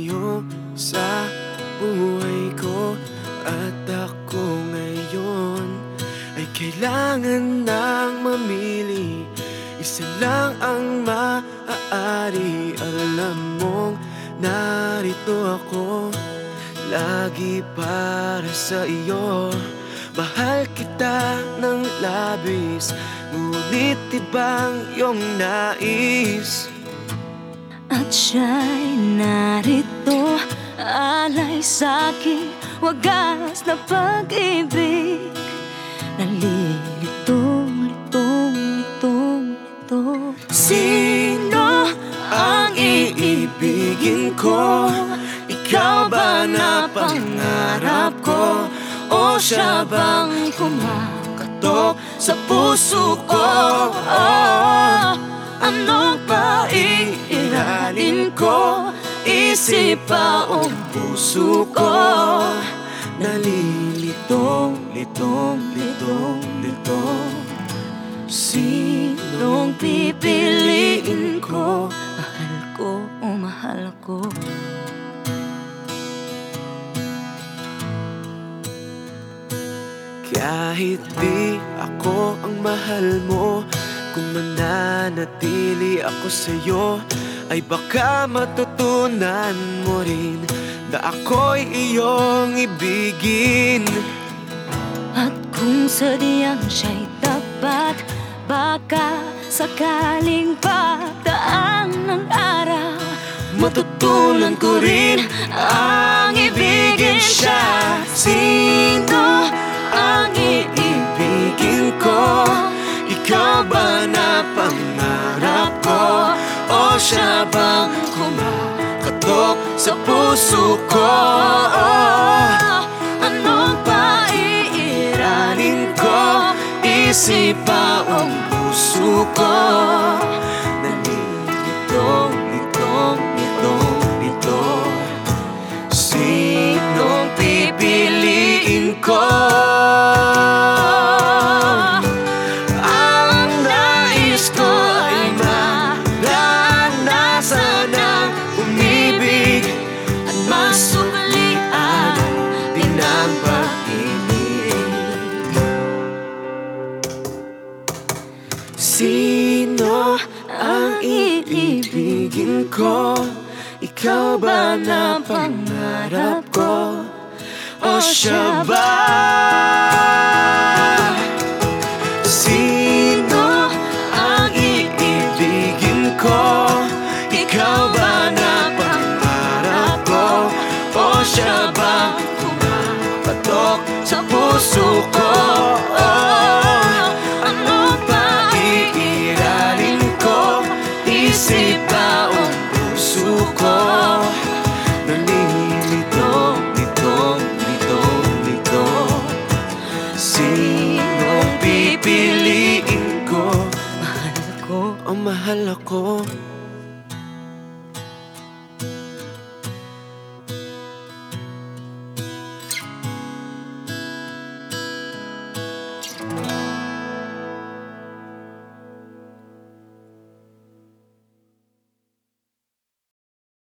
sa'yo sa buhay ko. At ako ngayon ay kailangan nang mamili. Isa lang ang maaari. Alam mong narito ako Lagi para sa iyo Mahal kita ng labis Ngunit ibang iyong nais At siya'y narito Alay sa'king wagas na pag-ibig Nalilitong, litong, litong, litong Sino ang iibigin ko? Ikaw ba na pangarap ko? O siya bang kumakatok sa puso ko? Oh, anong paiiralin ko? Isip pa o puso ko? Nalilitong, litong, litong, litong Sinong pipiliin ko? Mahal ko o mahal ko Kahit di ako ang mahal mo Kung mananatili ako sa'yo Ay baka matutunan mo rin Na ako'y iyong ibigin. At kung sadyang siya'y tapat Baka sakaling pagdaan ng araw Matutunan ko rin ang ibigin siya. Sino ang iibigin siya bang kumakatok sa puso ko? Anong paiiralin ko? Isip pa ang puso ko Nalilitong, litong, litong, litong Sinong pipiliin ko? Sino ang iibigin ko? Ikaw ba na pangarap ko? O siya ba? Sino ang iibigin ko? Ikaw ba na pangarap ko? O siya ba kumapatok sa puso ko? O mahal ako